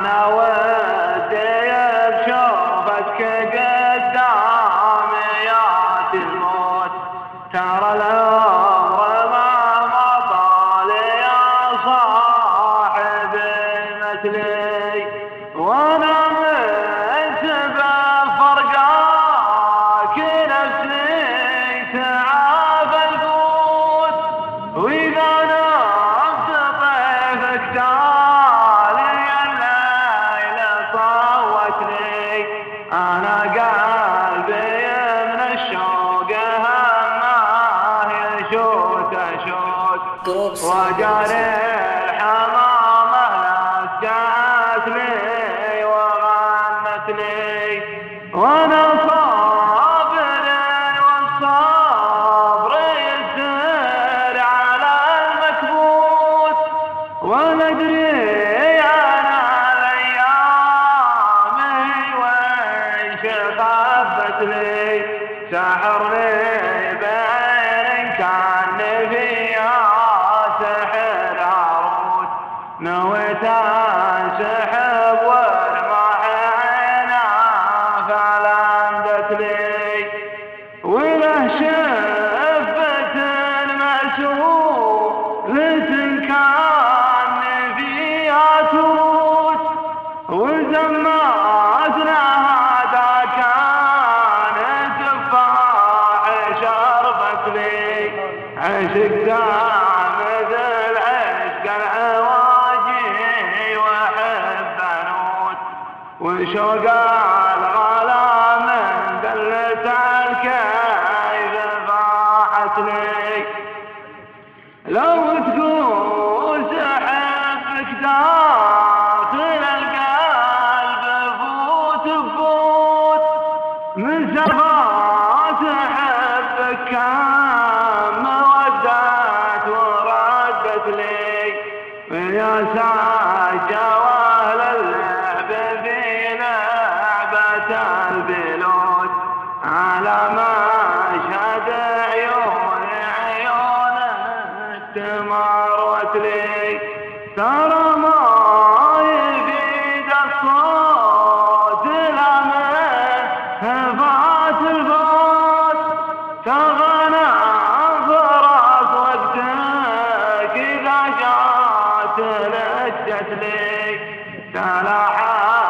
أنا ودي أنا قلبي من الشوق همه يشوت اشوت وجري الحمامة لسجت لي وغنت لي وأنا صابر والصبر يسر على المكبوت. ولا أدري خبت لي سحرني وشوق الغلا من دلة الكيف فاحت لي. لو تقول سحبك داخل القلب فوت فوت. من سرفات حبك كم ودت وردت لي. يا ساجة وأهل اللعب عيونك تمرت لي ترى ما يفيد الصوت لمن فات الفوت تغنى فرص وقتك إذا جات لجت لي تلاحى